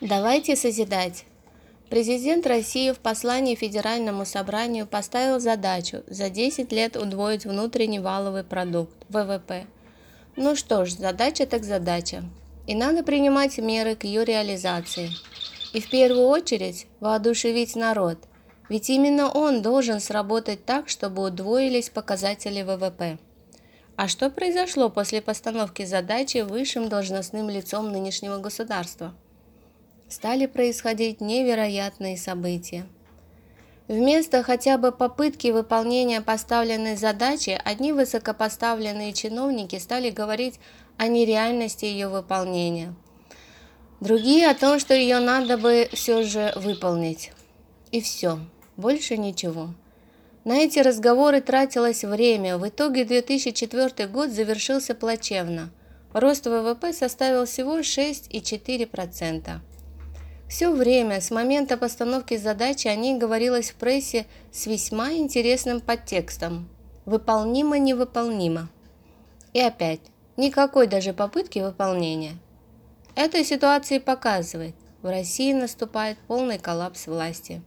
Давайте созидать. Президент России в послании Федеральному собранию поставил задачу за 10 лет удвоить внутренний валовый продукт, ВВП. Ну что ж, задача так задача. И надо принимать меры к ее реализации. И в первую очередь воодушевить народ, ведь именно он должен сработать так, чтобы удвоились показатели ВВП. А что произошло после постановки задачи высшим должностным лицом нынешнего государства? Стали происходить невероятные события. Вместо хотя бы попытки выполнения поставленной задачи, одни высокопоставленные чиновники стали говорить о нереальности ее выполнения. Другие о том, что ее надо бы все же выполнить. И все, больше ничего. На эти разговоры тратилось время. В итоге 2004 год завершился плачевно. Рост ВВП составил всего 6,4%. Все время с момента постановки задачи о ней говорилось в прессе с весьма интересным подтекстом. Выполнимо-невыполнимо. И опять, никакой даже попытки выполнения. Эта ситуация показывает, в России наступает полный коллапс власти.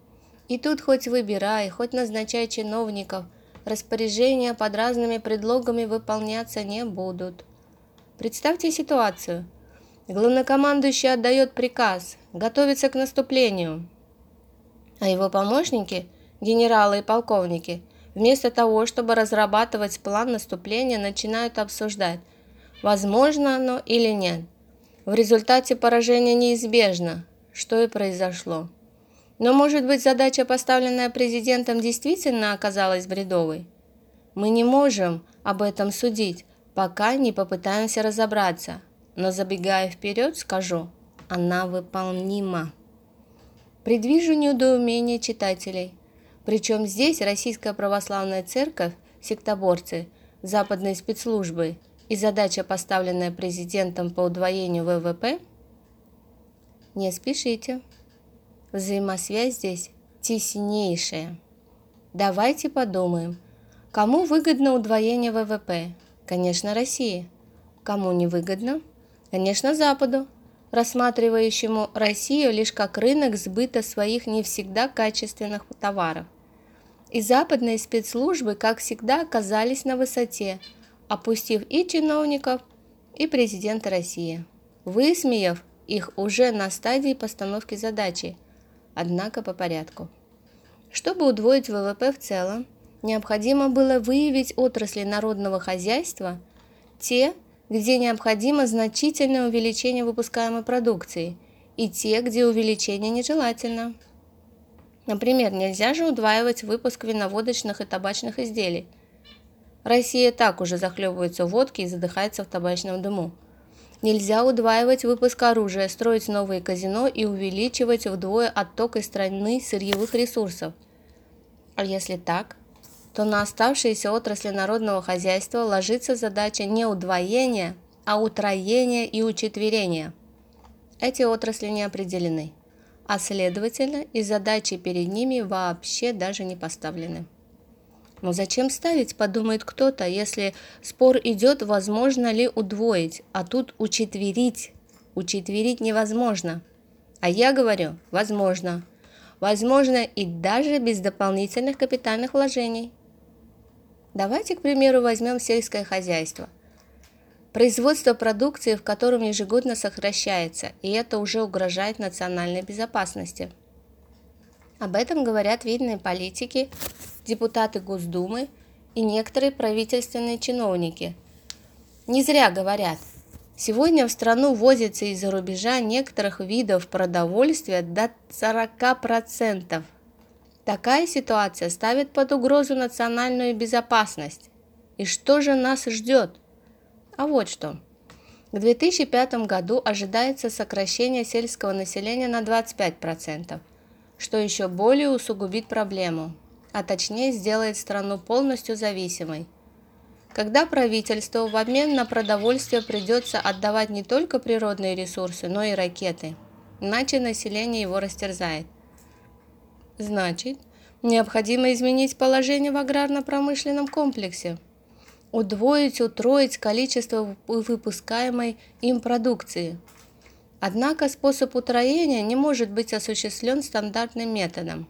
И тут хоть выбирай, хоть назначай чиновников, распоряжения под разными предлогами выполняться не будут. Представьте ситуацию – Главнокомандующий отдает приказ готовиться к наступлению, а его помощники, генералы и полковники, вместо того, чтобы разрабатывать план наступления, начинают обсуждать, возможно оно или нет. В результате поражение неизбежно, что и произошло. Но может быть задача, поставленная президентом, действительно оказалась бредовой? Мы не можем об этом судить, пока не попытаемся разобраться – но забегая вперед, скажу, она выполнима. Предвижу недоумение читателей. Причем здесь Российская Православная Церковь, сектоборцы, западные спецслужбы и задача, поставленная президентом по удвоению ВВП? Не спешите. Взаимосвязь здесь теснейшая. Давайте подумаем, кому выгодно удвоение ВВП? Конечно, России. Кому не выгодно? Конечно, Западу, рассматривающему Россию лишь как рынок сбыта своих не всегда качественных товаров. И западные спецслужбы, как всегда, оказались на высоте, опустив и чиновников, и президента России, высмеяв их уже на стадии постановки задачи, однако по порядку. Чтобы удвоить ВВП в целом, необходимо было выявить отрасли народного хозяйства, те, где необходимо значительное увеличение выпускаемой продукции, и те, где увеличение нежелательно. Например, нельзя же удваивать выпуск виноводочных и табачных изделий. Россия так уже захлебывается в водке и задыхается в табачном дыму. Нельзя удваивать выпуск оружия, строить новые казино и увеличивать вдвое отток из страны сырьевых ресурсов. А если так, то на оставшиеся отрасли народного хозяйства ложится задача не удвоения, а утроения и учетверения. Эти отрасли не определены, а следовательно и задачи перед ними вообще даже не поставлены. Но зачем ставить, подумает кто-то, если спор идет, возможно ли удвоить, а тут учетверить. Учетверить невозможно. А я говорю, возможно. Возможно и даже без дополнительных капитальных вложений. Давайте, к примеру, возьмем сельское хозяйство. Производство продукции, в котором ежегодно сокращается, и это уже угрожает национальной безопасности. Об этом говорят видные политики, депутаты Госдумы и некоторые правительственные чиновники. Не зря говорят, сегодня в страну возится из-за рубежа некоторых видов продовольствия до 40%. Такая ситуация ставит под угрозу национальную безопасность. И что же нас ждет? А вот что. К 2005 году ожидается сокращение сельского населения на 25%, что еще более усугубит проблему, а точнее сделает страну полностью зависимой. Когда правительству в обмен на продовольствие придется отдавать не только природные ресурсы, но и ракеты, иначе население его растерзает – Значит, необходимо изменить положение в аграрно-промышленном комплексе, удвоить, утроить количество выпускаемой им продукции. Однако способ утроения не может быть осуществлен стандартным методом,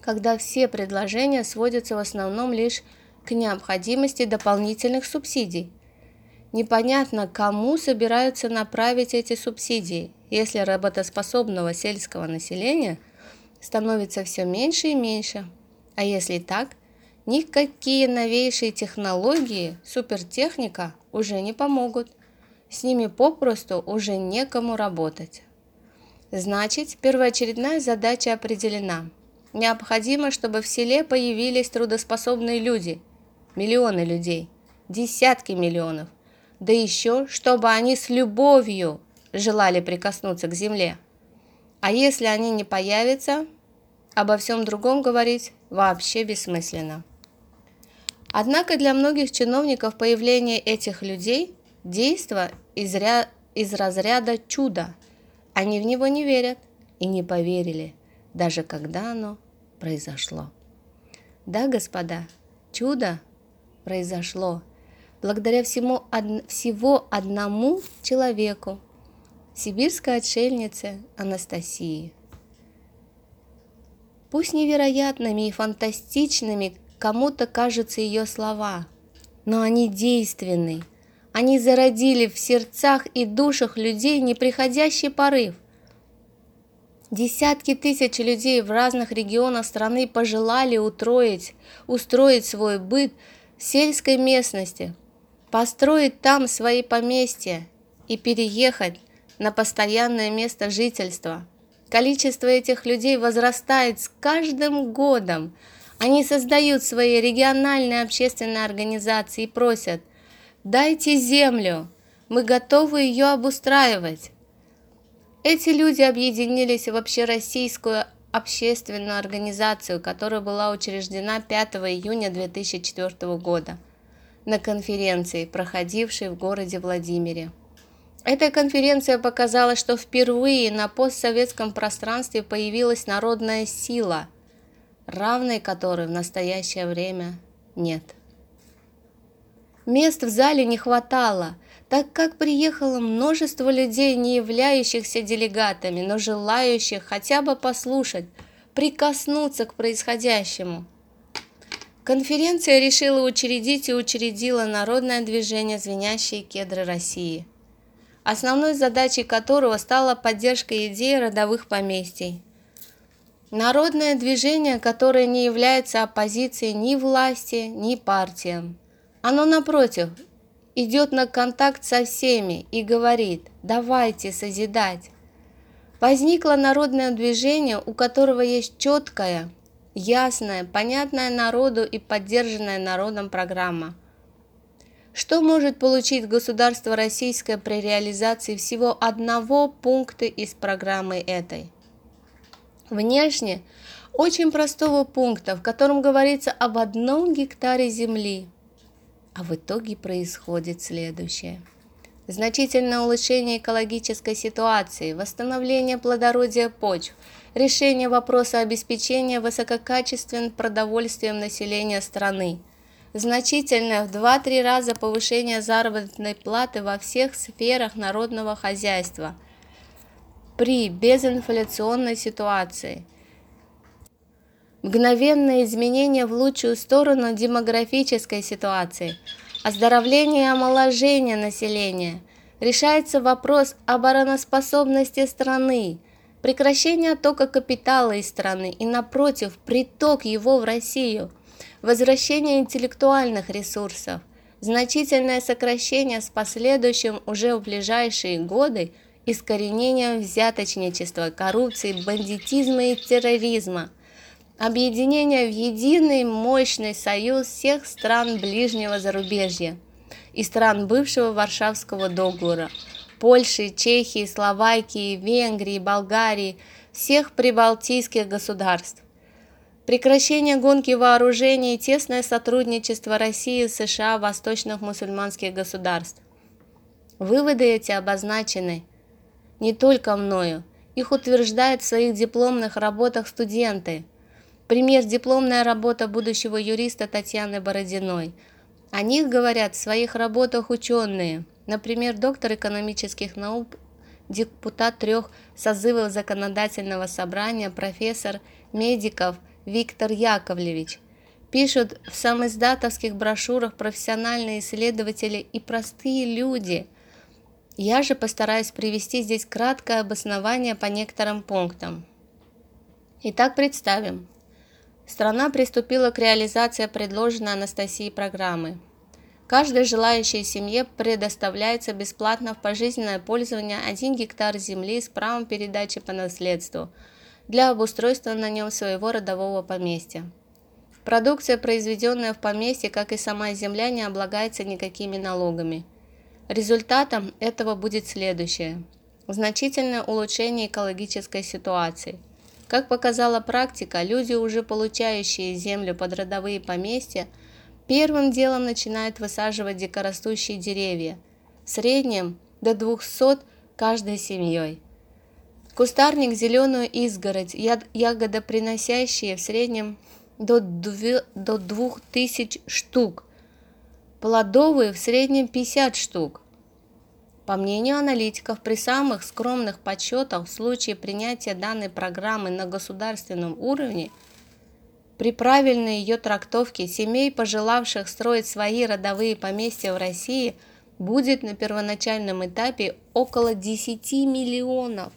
когда все предложения сводятся в основном лишь к необходимости дополнительных субсидий. Непонятно, кому собираются направить эти субсидии, если работоспособного сельского населения становится все меньше и меньше. А если так, никакие новейшие технологии, супертехника уже не помогут – с ними попросту уже некому работать. Значит, первоочередная задача определена. Необходимо, чтобы в селе появились трудоспособные люди, миллионы людей, десятки миллионов, да еще, чтобы они с любовью желали прикоснуться к земле. А если они не появятся, обо всем другом говорить вообще бессмысленно. Однако для многих чиновников появление этих людей – действо из, ря... из разряда чуда. Они в него не верят и не поверили, даже когда оно произошло. Да, господа, чудо произошло благодаря всему, од... всего одному человеку, сибирской отшельнице Анастасии. Пусть невероятными и фантастичными кому-то кажутся ее слова, но они действенны они зародили в сердцах и душах людей неприходящий порыв. Десятки тысяч людей в разных регионах страны пожелали утроить, устроить свой быт в сельской местности, построить там свои поместья и переехать на постоянное место жительства. Количество этих людей возрастает с каждым годом. Они создают свои региональные общественные организации и просят – Дайте землю, мы готовы ее обустраивать. Эти люди объединились в общероссийскую общественную организацию, которая была учреждена 5 июня 2004 года на конференции, проходившей в городе Владимире. Эта конференция показала, что впервые на постсоветском пространстве появилась народная сила, равной которой в настоящее время нет. Мест в зале не хватало, так как приехало множество людей, не являющихся делегатами, но желающих хотя бы послушать, прикоснуться к происходящему. Конференция решила учредить и учредила народное движение «Звенящие кедры России», основной задачей которого стала поддержка идеи родовых поместий. Народное движение, которое не является оппозицией ни власти, ни партиям. Оно, напротив, идет на контакт со всеми и говорит «давайте созидать». Возникло народное движение, у которого есть четкая, ясная, понятная народу и поддержанная народом программа. Что может получить государство российское при реализации всего одного пункта из программы этой? Внешне очень простого пункта, в котором говорится об одном гектаре земли – а в итоге происходит следующее. Значительное улучшение экологической ситуации, восстановление плодородия почв, решение вопроса обеспечения высококачественным продовольствием населения страны, значительное в 2-3 раза повышение заработной платы во всех сферах народного хозяйства при безинфляционной ситуации, мгновенное изменение в лучшую сторону демографической ситуации, оздоровление и омоложение населения, решается вопрос обороноспособности страны, прекращение оттока капитала из страны и, напротив, приток его в Россию, возвращение интеллектуальных ресурсов, значительное сокращение с последующим уже в ближайшие годы искоренением взяточничества, коррупции, бандитизма и терроризма – объединение в единый мощный союз всех стран ближнего зарубежья и стран бывшего Варшавского договора, Польши, Чехии, Словакии, Венгрии, Болгарии, всех прибалтийских государств. Прекращение гонки вооружений и тесное сотрудничество России США восточных мусульманских государств. Выводы эти обозначены не только мною, их утверждают в своих дипломных работах студенты – Пример – дипломная работа будущего юриста Татьяны Бородиной. О них говорят в своих работах ученые, например, доктор экономических наук депутат трех созывов законодательного собрания, профессор медиков Виктор Яковлевич. Пишут в самоиздатовских брошюрах профессиональные исследователи и простые люди. Я же постараюсь привести здесь краткое обоснование по некоторым пунктам. Итак, представим. Страна приступила к реализации предложенной Анастасией программы. Каждой желающей семье предоставляется бесплатно в пожизненное пользование 1 гектар земли с правом передачи по наследству для обустройства на нем своего родового поместья. Продукция, произведенная в поместье, как и сама земля, не облагается никакими налогами. Результатом этого будет следующее. Значительное улучшение экологической ситуации – как показала практика, люди, уже получающие землю под родовые поместья, первым делом начинают высаживать дикорастущие деревья, в среднем до 200 каждой семьей. Кустарник, зеленую изгородь, ягодоприносящие в среднем до 2000 штук, плодовые в среднем 50 штук. По мнению аналитиков, при самых скромных подсчетах в случае принятия данной программы на государственном уровне, при правильной ее трактовке семей, пожелавших строить свои родовые поместья в России, будет на первоначальном этапе около 10 миллионов.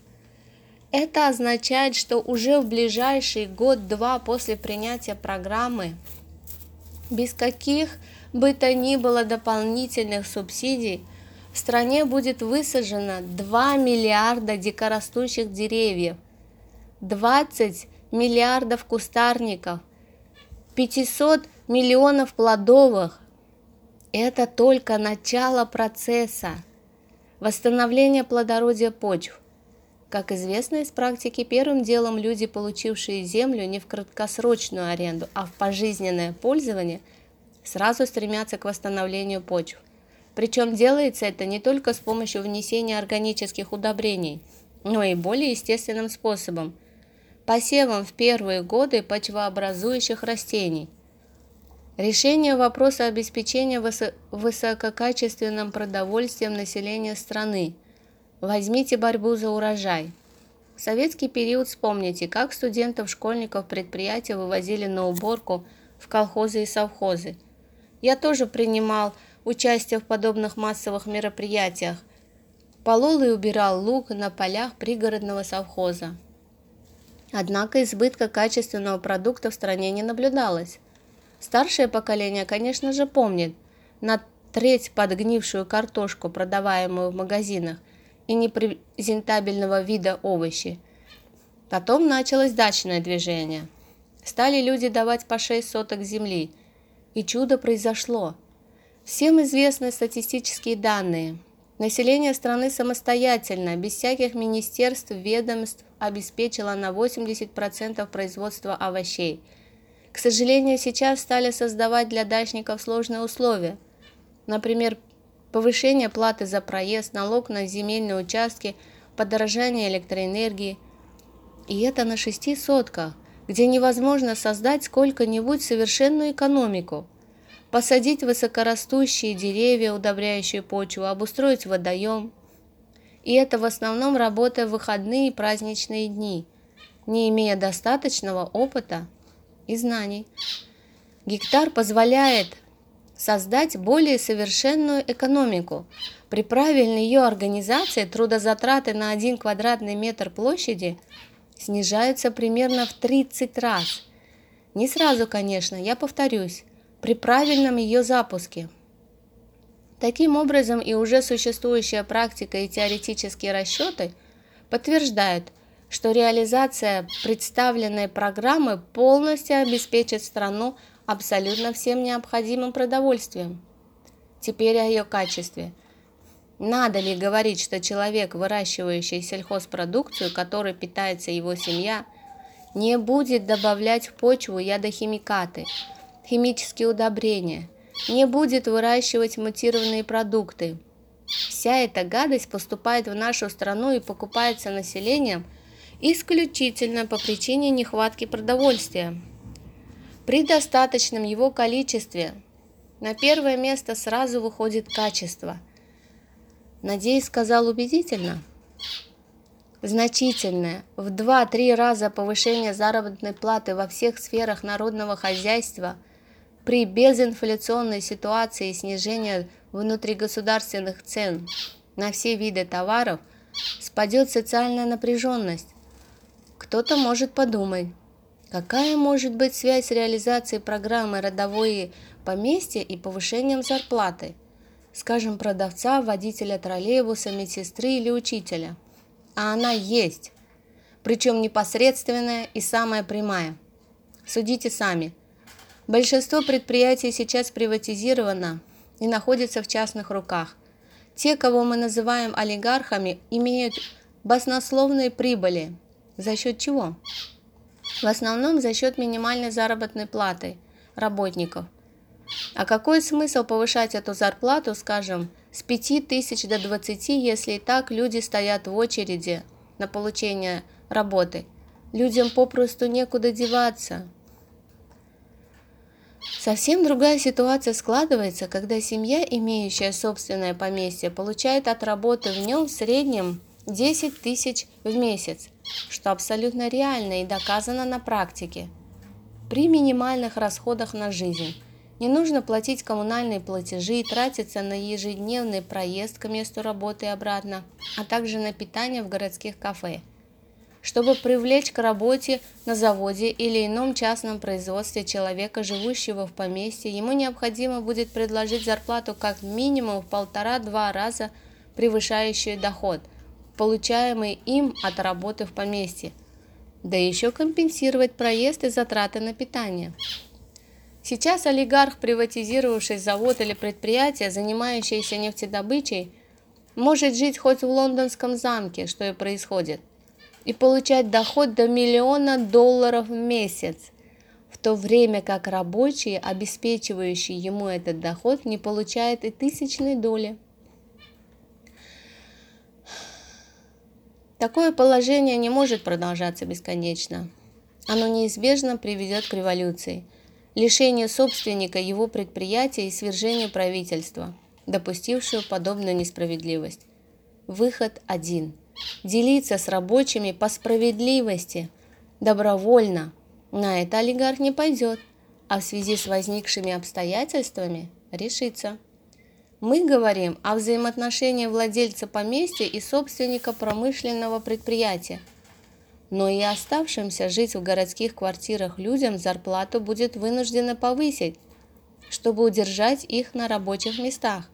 Это означает, что уже в ближайший год-два после принятия программы без каких бы то ни было дополнительных субсидий – в стране будет высажено 2 миллиарда дикорастущих деревьев, 20 миллиардов кустарников, 500 миллионов плодовых. Это только начало процесса восстановления плодородия почв. Как известно из практики, первым делом люди, получившие землю не в краткосрочную аренду, а в пожизненное пользование, сразу стремятся к восстановлению почв. Причем делается это не только с помощью внесения органических удобрений, но и более естественным способом – посевом в первые годы почвообразующих растений. Решение вопроса обеспечения высококачественным продовольствием населения страны. Возьмите борьбу за урожай. В советский период вспомните, как студентов, школьников, предприятия вывозили на уборку в колхозы и совхозы. Я тоже принимал участие в подобных массовых мероприятиях. Полол и убирал лук на полях пригородного совхоза. Однако избытка качественного продукта в стране не наблюдалось. Старшее поколение, конечно же, помнит на треть подгнившую картошку, продаваемую в магазинах, и непрезентабельного вида овощи. Потом началось дачное движение. Стали люди давать по 6 соток земли. И чудо произошло – Всем известны статистические данные. Население страны самостоятельно, без всяких министерств, ведомств, обеспечило на 80% производства овощей. К сожалению, сейчас стали создавать для дачников сложные условия. Например, повышение платы за проезд, налог на земельные участки, подорожание электроэнергии. И это на шести сотках, где невозможно создать сколько-нибудь совершенную экономику – посадить высокорастущие деревья, удобряющие почву, обустроить водоем. И это в основном работая в выходные и праздничные дни, не имея достаточного опыта и знаний. Гектар позволяет создать более совершенную экономику. При правильной ее организации трудозатраты на 1 квадратный метр площади снижаются примерно в 30 раз. Не сразу, конечно, я повторюсь, при правильном ее запуске. Таким образом, и уже существующая практика и теоретические расчеты подтверждают, что реализация представленной программы полностью обеспечит страну абсолютно всем необходимым продовольствием. Теперь о ее качестве. Надо ли говорить, что человек, выращивающий сельхозпродукцию, которой питается его семья, не будет добавлять в почву ядохимикаты – химические удобрения, не будет выращивать мутированные продукты. Вся эта гадость поступает в нашу страну и покупается населением исключительно по причине нехватки продовольствия. При достаточном его количестве на первое место сразу выходит качество. Надеюсь, сказал убедительно. Значительное, в 2-3 раза повышение заработной платы во всех сферах народного хозяйства при безинфляционной ситуации и снижения внутригосударственных цен на все виды товаров спадет социальная напряженность. Кто-то может подумать, какая может быть связь с реализацией программы «Родовое поместье» и повышением зарплаты, скажем, продавца, водителя троллейбуса, медсестры или учителя – а она есть, причем непосредственная и самая прямая. Судите сами. Большинство предприятий сейчас приватизировано и находится в частных руках. Те, кого мы называем олигархами, имеют баснословные прибыли. За счет чего? В основном за счет минимальной заработной платы работников. А какой смысл повышать эту зарплату, скажем, с 5 тысяч до 20, если и так люди стоят в очереди на получение работы. Людям попросту некуда деваться. Совсем другая ситуация складывается, когда семья, имеющая собственное поместье, получает от работы в нем в среднем 10 тысяч в месяц, что абсолютно реально и доказано на практике. При минимальных расходах на жизнь не нужно платить коммунальные платежи и тратиться на ежедневный проезд к месту работы и обратно, а также на питание в городских кафе. Чтобы привлечь к работе на заводе или ином частном производстве человека, живущего в поместье, ему необходимо будет предложить зарплату как минимум в полтора-два раза превышающую доход, получаемый им от работы в поместье, да еще компенсировать проезд и затраты на питание. Сейчас олигарх, приватизировавший завод или предприятие, занимающееся нефтедобычей, может жить хоть в лондонском замке, что и происходит, и получать доход до миллиона долларов в месяц, в то время как рабочий, обеспечивающий ему этот доход, не получает и тысячной доли. Такое положение не может продолжаться бесконечно. Оно неизбежно приведет к революции – лишение собственника его предприятия и свержение правительства, допустившего подобную несправедливость. Выход один. Делиться с рабочими по справедливости, добровольно. На это олигарх не пойдет, а в связи с возникшими обстоятельствами решится. Мы говорим о взаимоотношении владельца поместья и собственника промышленного предприятия – но и оставшимся жить в городских квартирах людям зарплату будет вынуждена повысить, чтобы удержать их на рабочих местах.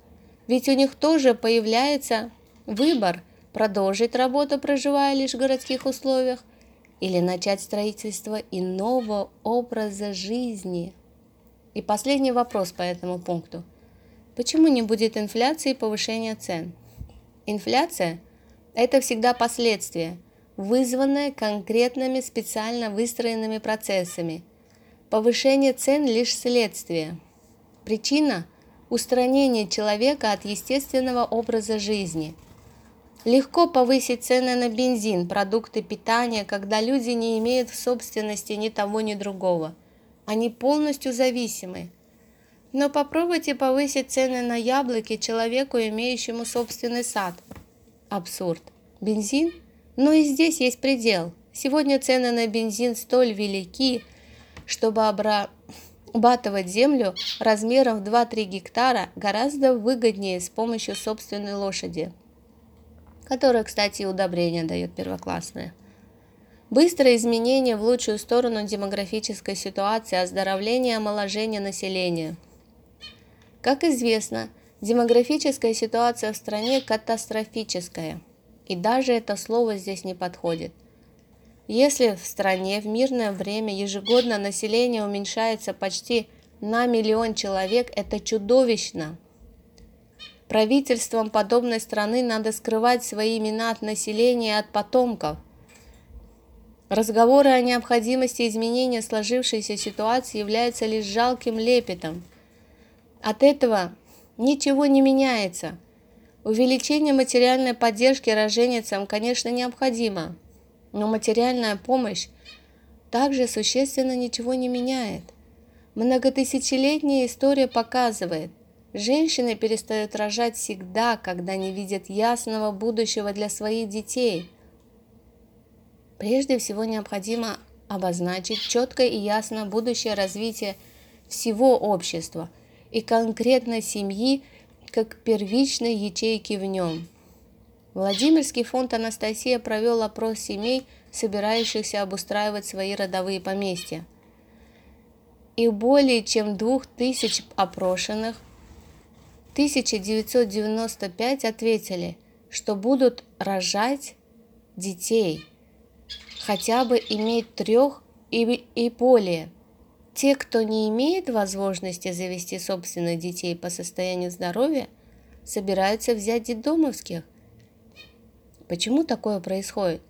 Ведь у них тоже появляется выбор продолжить работу, проживая лишь в городских условиях, или начать строительство иного образа жизни. И последний вопрос по этому пункту. Почему не будет инфляции и повышения цен? Инфляция – это всегда последствия – вызванное конкретными специально выстроенными процессами. Повышение цен лишь следствие. Причина – устранение человека от естественного образа жизни. Легко повысить цены на бензин, продукты питания, когда люди не имеют в собственности ни того, ни другого. Они полностью зависимы. Но попробуйте повысить цены на яблоки человеку, имеющему собственный сад. Абсурд. Бензин – но и здесь есть предел. Сегодня цены на бензин столь велики, чтобы обрабатывать землю размером в 2-3 гектара гораздо выгоднее с помощью собственной лошади, которая, кстати, удобрения дает первоклассное. Быстрое изменение в лучшую сторону демографической ситуации, оздоровление и омоложение населения. Как известно, демографическая ситуация в стране катастрофическая – и даже это слово здесь не подходит. Если в стране в мирное время ежегодно население уменьшается почти на миллион человек, это чудовищно. Правительствам подобной страны надо скрывать свои имена от населения и от потомков. Разговоры о необходимости изменения сложившейся ситуации являются лишь жалким лепетом. От этого ничего не меняется – Увеличение материальной поддержки роженицам, конечно, необходимо, но материальная помощь также существенно ничего не меняет. Многотысячелетняя история показывает, женщины перестают рожать всегда, когда не видят ясного будущего для своих детей. Прежде всего необходимо обозначить четко и ясно будущее развитие всего общества и конкретно семьи как первичной ячейки в нем. Владимирский фонд «Анастасия» провел опрос семей, собирающихся обустраивать свои родовые поместья. И более чем двух тысяч опрошенных 1995 ответили, что будут рожать детей, хотя бы иметь трех и, и более. Те, кто не имеет возможности завести собственных детей по состоянию здоровья, собираются взять детдомовских. Почему такое происходит?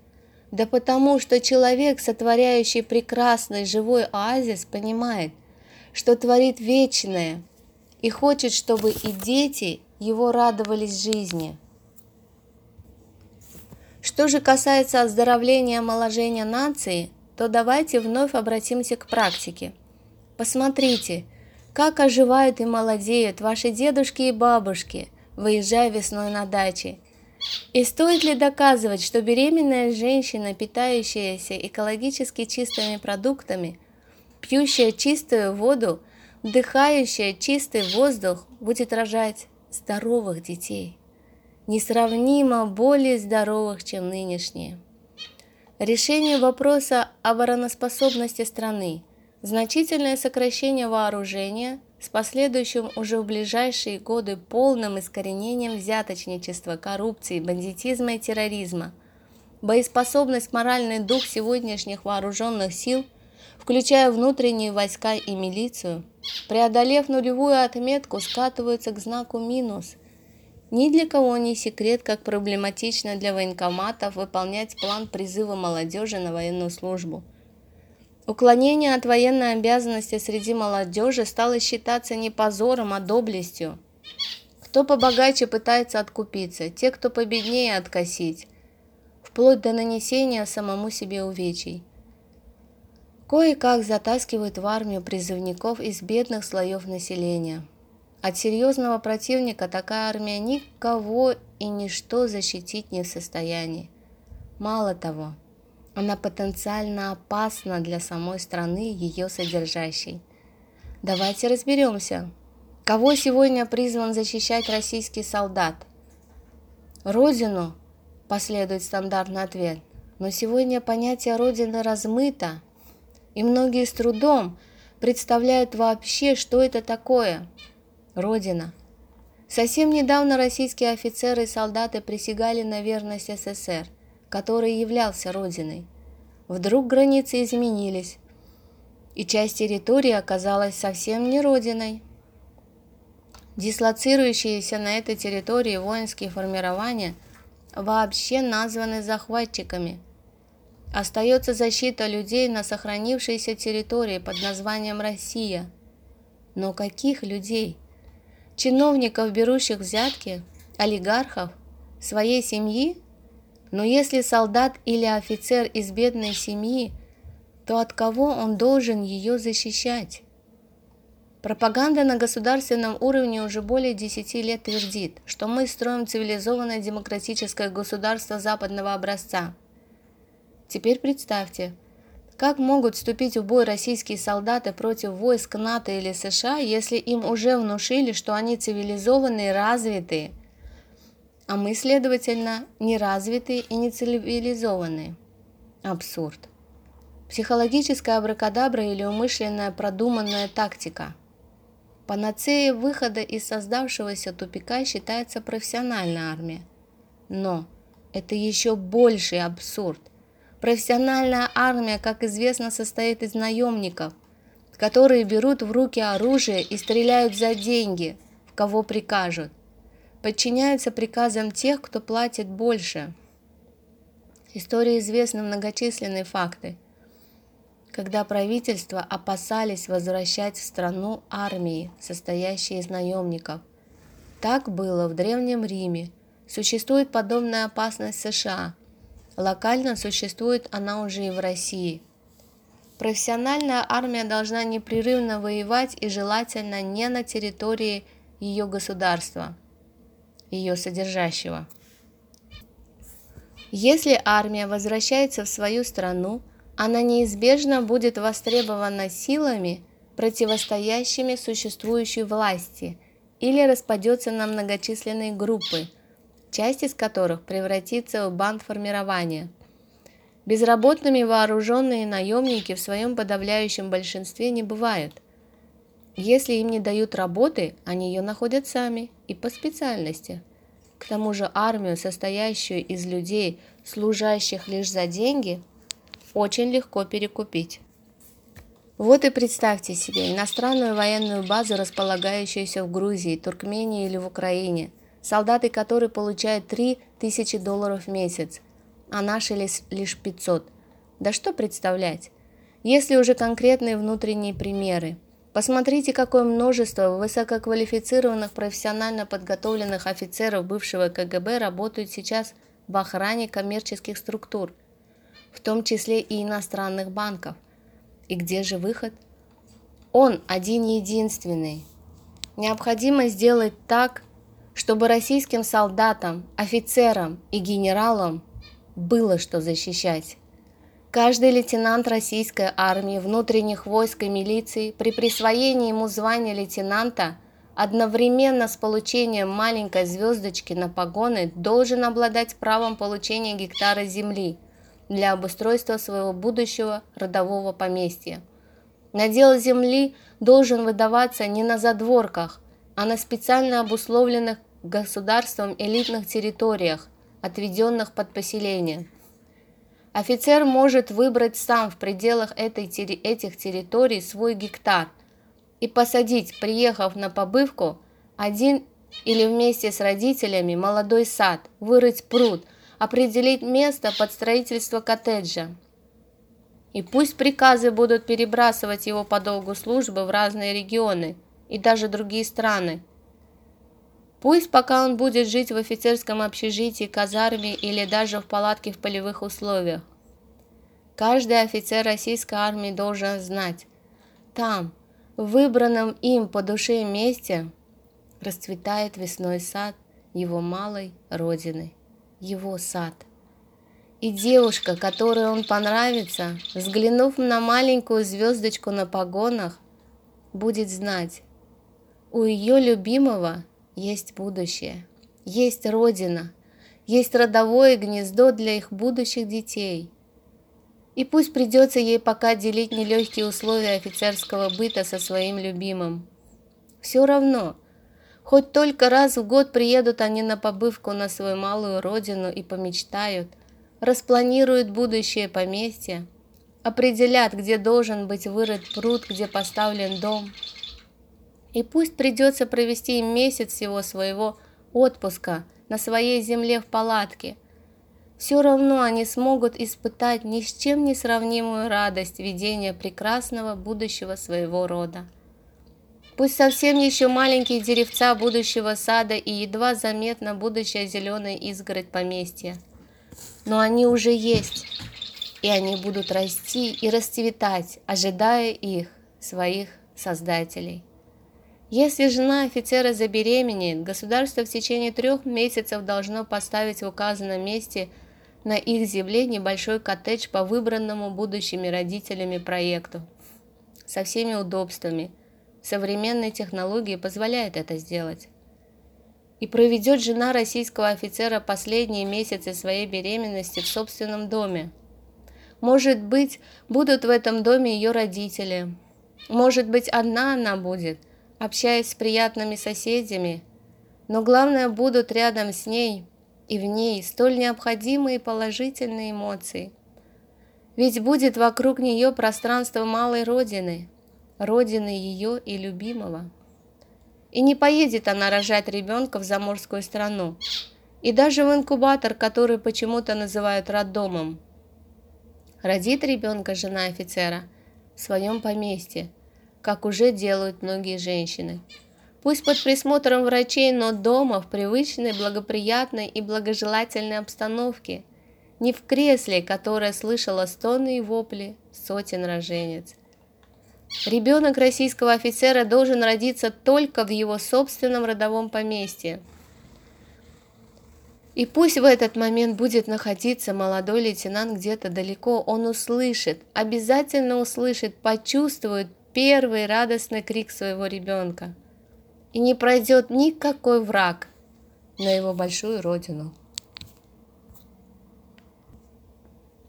Да потому что человек, сотворяющий прекрасный живой оазис, понимает, что творит вечное – и хочет, чтобы и дети его радовались жизни. Что же касается оздоровления и омоложения нации, то давайте вновь обратимся к практике. Посмотрите, как оживают и молодеют ваши дедушки и бабушки, выезжая весной на даче. И стоит ли доказывать, что беременная женщина, питающаяся экологически чистыми продуктами, пьющая чистую воду – Вдыхающая чистый воздух будет рожать здоровых детей, несравнимо более здоровых, чем нынешние. Решение вопроса о обороноспособности страны, значительное сокращение вооружения с последующим уже в ближайшие годы полным искоренением взяточничества, коррупции, бандитизма и терроризма, боеспособность, моральный дух сегодняшних вооруженных сил – включая внутренние войска и милицию, преодолев нулевую отметку, скатываются к знаку минус. Ни для кого не секрет, как проблематично для военкоматов выполнять план призыва молодежи на военную службу. Уклонение от военной обязанности среди молодежи стало считаться не позором, а доблестью. Кто побогаче пытается откупиться, те, кто победнее откосить, вплоть до нанесения самому себе увечий. Кое-как затаскивают в армию призывников из бедных слоев населения. От серьезного противника такая армия никого и ничто защитить не в состоянии. Мало того, она потенциально опасна для самой страны, ее содержащей. Давайте разберемся, кого сегодня призван защищать российский солдат. Родину, последует стандартный ответ, но сегодня понятие Родины размыто, и многие с трудом представляют вообще, что это такое – Родина. Совсем недавно российские офицеры и солдаты присягали на верность СССР, который являлся Родиной. Вдруг границы изменились, и часть территории оказалась совсем не Родиной. Дислоцирующиеся на этой территории воинские формирования вообще названы захватчиками – Остается защита людей на сохранившейся территории под названием Россия. Но каких людей? Чиновников, берущих взятки? Олигархов? Своей семьи? Но если солдат или офицер из бедной семьи, то от кого он должен ее защищать? Пропаганда на государственном уровне уже более 10 лет твердит, что мы строим цивилизованное демократическое государство западного образца – Теперь представьте, как могут вступить в бой российские солдаты против войск НАТО или США, если им уже внушили, что они цивилизованные развитые, а мы, следовательно, неразвитые и не цивилизованные? Абсурд. Психологическая абракадабра или умышленная продуманная тактика. Панацеей выхода из создавшегося тупика считается профессиональная армия. Но это еще больший абсурд. Профессиональная армия, как известно, состоит из наемников, которые берут в руки оружие и стреляют за деньги, в кого прикажут. Подчиняются приказам тех, кто платит больше. Истории известны многочисленные факты, когда правительства опасались возвращать в страну армии, состоящие из наемников. Так было в Древнем Риме. Существует подобная опасность в США – Локально существует она уже и в России. Профессиональная армия должна непрерывно воевать и желательно не на территории ее государства, ее содержащего. Если армия возвращается в свою страну, она неизбежно будет востребована силами, противостоящими существующей власти, или распадется на многочисленные группы, часть из которых превратится в бандформирование. Безработными вооруженные наемники в своем подавляющем большинстве не бывают. Если им не дают работы, они ее находят сами и по специальности. К тому же армию, состоящую из людей, служащих лишь за деньги, очень легко перекупить. Вот и представьте себе иностранную военную базу, располагающуюся в Грузии, Туркмении или в Украине, солдаты которой получают 3000 долларов в месяц, а наши лишь 500. Да что представлять? Если уже конкретные внутренние примеры. Посмотрите, какое множество высококвалифицированных профессионально подготовленных офицеров бывшего КГБ работают сейчас в охране коммерческих структур, в том числе и иностранных банков – и где же выход? Он один единственный. Необходимо сделать так, чтобы российским солдатам, офицерам и генералам было что защищать. Каждый лейтенант российской армии, внутренних войск и милиции при присвоении ему звания лейтенанта одновременно с получением маленькой звездочки на погоны должен обладать правом получения гектара земли – для обустройства своего будущего родового поместья. Надел земли должен выдаваться не на задворках, а на специально обусловленных государством элитных территориях, отведенных под поселение. Офицер может выбрать сам в пределах этой, этих территорий свой гектар и посадить, приехав на побывку, один или вместе с родителями молодой сад, вырыть пруд – определить место под строительство коттеджа. И пусть приказы будут перебрасывать его по долгу службы в разные регионы и даже другие страны. Пусть пока он будет жить в офицерском общежитии, казарме или даже в палатке в полевых условиях. Каждый офицер российской армии должен знать, там, в выбранном им по душе месте, расцветает весной сад его малой родины его сад. И девушка, которой он понравится, взглянув на маленькую звездочку на погонах, будет знать, у ее любимого есть будущее, есть родина, есть родовое гнездо для их будущих детей. И пусть придется ей пока делить нелегкие условия офицерского быта со своим любимым. Все равно – Хоть только раз в год приедут они на побывку на свою малую родину и помечтают, распланируют будущее поместье, определят, где должен быть вырыт пруд, где поставлен дом. И пусть придется провести им месяц всего своего отпуска на своей земле в палатке. Все равно они смогут испытать ни с чем не сравнимую радость видения прекрасного будущего своего рода. Пусть совсем еще маленькие деревца будущего сада и едва заметно будущая зеленая изгородь поместья. Но они уже есть, и они будут расти и расцветать, ожидая их, своих создателей. Если жена офицера забеременеет, государство в течение трех месяцев должно поставить в указанном месте на их земле небольшой коттедж по выбранному будущими родителями проекту со всеми удобствами – Современные технологии позволяют это сделать. И проведет жена российского офицера последние месяцы своей беременности в собственном доме. Может быть, будут в этом доме ее родители. Может быть, одна она будет, общаясь с приятными соседями. Но главное, будут рядом с ней и в ней столь необходимые положительные эмоции. Ведь будет вокруг нее пространство малой родины – родины ее и любимого. И не поедет она рожать ребенка в заморскую страну, и даже в инкубатор, который почему-то называют роддомом. Родит ребенка жена офицера в своем поместье, как уже делают многие женщины. Пусть под присмотром врачей, но дома, в привычной, благоприятной и благожелательной обстановке, не в кресле, которое слышало стоны и вопли сотен роженец. Ребенок российского офицера должен родиться только в его собственном родовом поместье. И пусть в этот момент будет находиться молодой лейтенант где-то далеко, он услышит, обязательно услышит, почувствует первый радостный крик своего ребенка. И не пройдет никакой враг на его большую родину.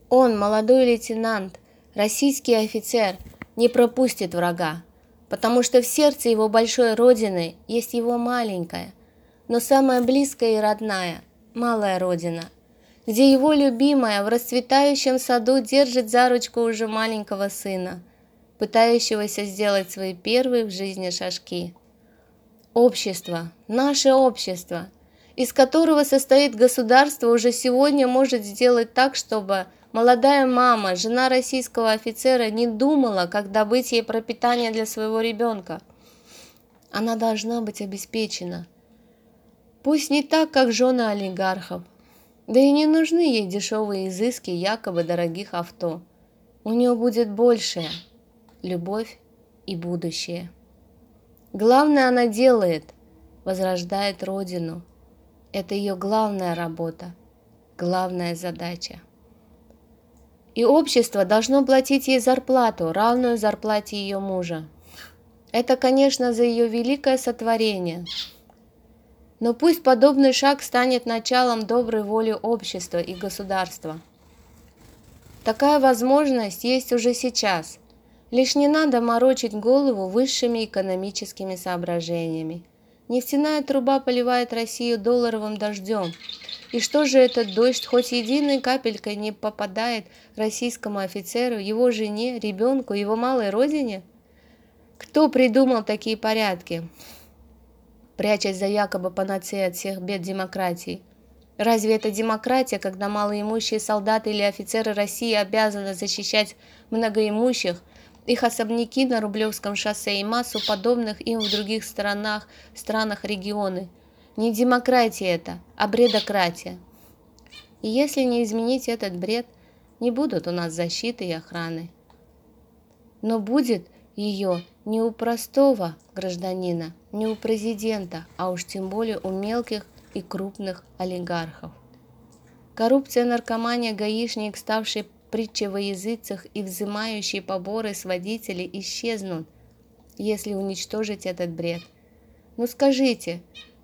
Он, молодой лейтенант, российский офицер, не пропустит врага, потому что в сердце его большой родины есть его маленькая, но самая близкая и родная, малая родина, где его любимая в расцветающем саду держит за ручку уже маленького сына, пытающегося сделать свои первые в жизни шажки. Общество, наше общество, из которого состоит государство, уже сегодня может сделать так, чтобы Молодая мама, жена российского офицера, не думала, как добыть ей пропитание для своего ребенка. Она должна быть обеспечена. Пусть не так, как жены олигархов. Да и не нужны ей дешевые изыски якобы дорогих авто. У нее будет большее – любовь и будущее. Главное она делает – возрождает Родину. Это ее главная работа, главная задача. И общество должно платить ей зарплату, равную зарплате ее мужа. Это, конечно, за ее великое сотворение. Но пусть подобный шаг станет началом доброй воли общества и государства. Такая возможность есть уже сейчас. Лишь не надо морочить голову высшими экономическими соображениями. Нефтяная труба поливает Россию долларовым дождем – и что же этот дождь хоть единой капелькой не попадает российскому офицеру, его жене, ребенку, его малой родине? Кто придумал такие порядки, прячась за якобы панацеей от всех бед демократии? Разве это демократия, когда малоимущие солдаты или офицеры России обязаны защищать многоимущих, их особняки на Рублевском шоссе и массу подобных им в других странах, странах регионы – не демократия это, а бредократия. И если не изменить этот бред, не будут у нас защиты и охраны. Но будет ее не у простого гражданина, не у президента, а уж тем более у мелких и крупных олигархов. Коррупция, наркомания, гаишник, ставший притчей во языцах и взимающие поборы с водителей исчезнут, если уничтожить этот бред. Ну скажите,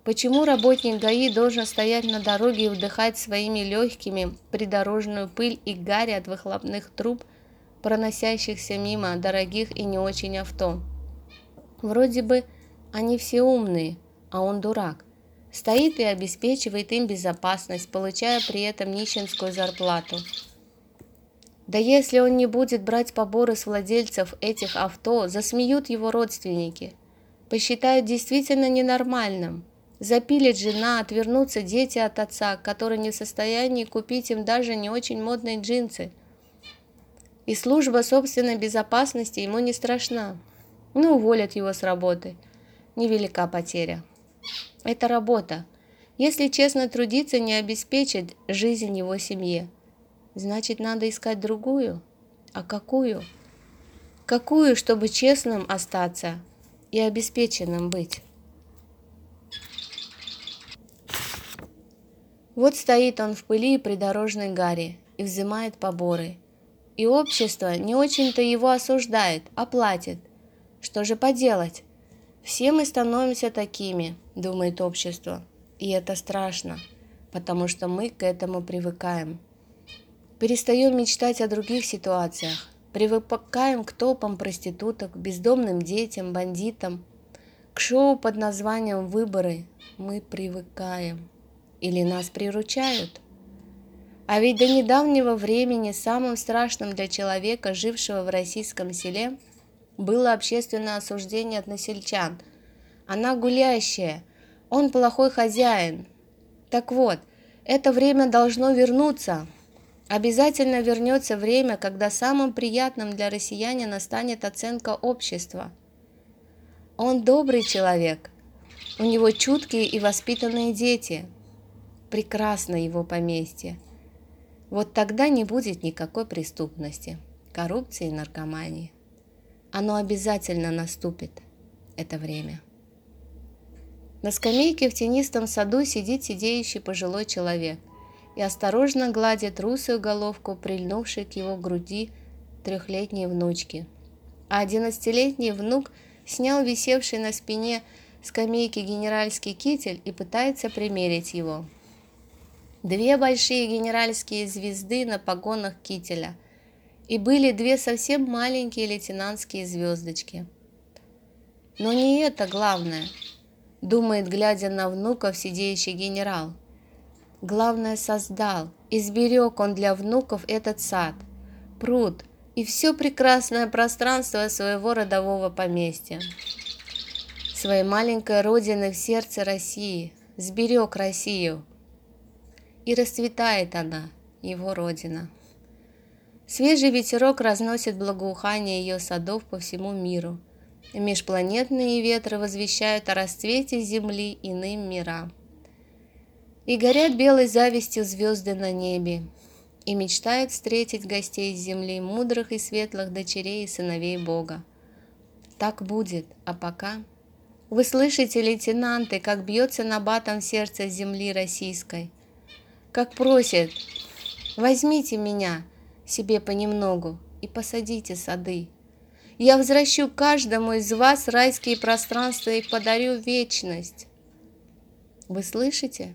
Почему работник ГАИ должен стоять на дороге и вдыхать своими легкими придорожную пыль и гарь от выхлопных труб, проносящихся мимо дорогих и не очень авто? Вроде бы они все умные, а он дурак. Стоит и обеспечивает им безопасность, получая при этом нищенскую зарплату. Да если он не будет брать поборы с владельцев этих авто, засмеют его родственники. Посчитают действительно ненормальным. Запилит жена, отвернутся дети от отца, который не в состоянии купить им даже не очень модные джинсы. И служба собственной безопасности ему не страшна. Ну, уволят его с работы. Невелика потеря. Это работа. Если честно трудиться, не обеспечит жизнь его семье. Значит, надо искать другую. А какую? Какую, чтобы честным остаться и обеспеченным быть? Вот стоит он в пыли и придорожной гаре и взимает поборы. И общество не очень-то его осуждает, а платит. Что же поделать? Все мы становимся такими, думает общество. И это страшно, потому что мы к этому привыкаем. Перестаем мечтать о других ситуациях. Привыкаем к топам проституток, бездомным детям, бандитам. К шоу под названием «Выборы» мы привыкаем или нас приручают. А ведь до недавнего времени самым страшным для человека, жившего в российском селе, было общественное осуждение от насельчан. Она гулящая, он плохой хозяин. Так вот, это время должно вернуться. Обязательно вернется время, когда самым приятным для россиянина станет оценка общества. Он добрый человек, у него чуткие и воспитанные дети – прекрасно его поместье. Вот тогда не будет никакой преступности, коррупции и наркомании. Оно обязательно наступит, это время. На скамейке в тенистом саду сидит сидеющий пожилой человек и осторожно гладит русую головку, прильнувшей к его груди трехлетней внучки. А одиннадцатилетний внук снял висевший на спине скамейки генеральский китель и пытается примерить его. Две большие генеральские звезды на погонах кителя и были две совсем маленькие лейтенантские звездочки. Но не это главное, думает, глядя на внуков сидеющий генерал. Главное создал, изберег он для внуков этот сад, пруд и все прекрасное пространство своего родового поместья своей маленькой родины в сердце России, сберег Россию. И расцветает она, его родина. Свежий ветерок разносит благоухание ее садов по всему миру. Межпланетные ветры возвещают о расцвете Земли иным мирам. И горят белой завистью звезды на небе, и мечтают встретить гостей с земли, мудрых и светлых дочерей и сыновей Бога. Так будет, а пока вы слышите, лейтенанты, как бьется набатом сердце земли российской, как просит, возьмите меня себе понемногу и посадите сады. Я возвращу каждому из вас райские пространства и подарю вечность. Вы слышите?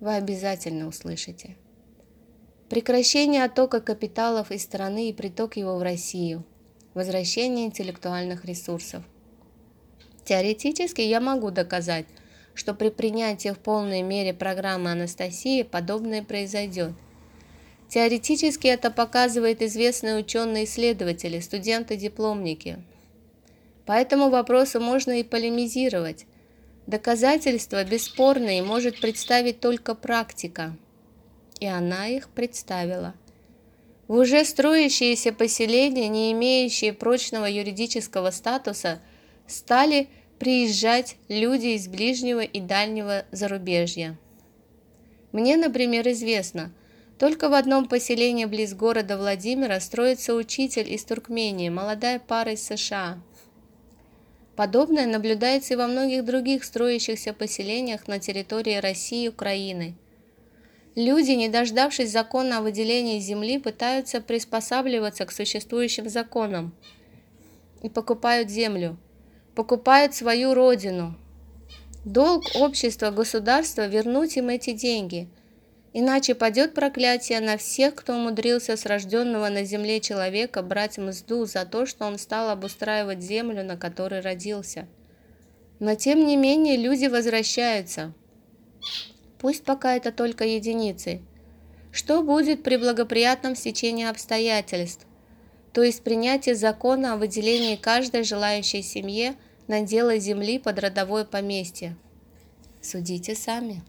Вы обязательно услышите. Прекращение оттока капиталов из страны и приток его в Россию. Возвращение интеллектуальных ресурсов – Теоретически я могу доказать, что при принятии в полной мере программы Анастасии подобное произойдет. Теоретически это показывают известные ученые-исследователи, студенты-дипломники. По этому вопросу можно и полемизировать. Доказательства бесспорные может представить только практика. И она их представила. В уже строящиеся поселения, не имеющие прочного юридического статуса, стали приезжать люди из ближнего и дальнего зарубежья. Мне, например, известно, только в одном поселении близ города Владимира строится учитель из Туркмении, молодая пара из США. Подобное наблюдается и во многих других строящихся поселениях на территории России и Украины. Люди, не дождавшись закона о выделении земли, пытаются приспосабливаться к существующим законам и покупают землю – покупают свою родину. Долг общества, государства вернуть им эти деньги. Иначе падет проклятие на всех, кто умудрился с рожденного на земле человека брать мзду за то, что он стал обустраивать землю, на которой родился. Но тем не менее люди возвращаются. Пусть пока это только единицы. Что будет при благоприятном стечении обстоятельств? То есть принятие закона о выделении каждой желающей семье – надела земли под родовое поместье. Судите сами.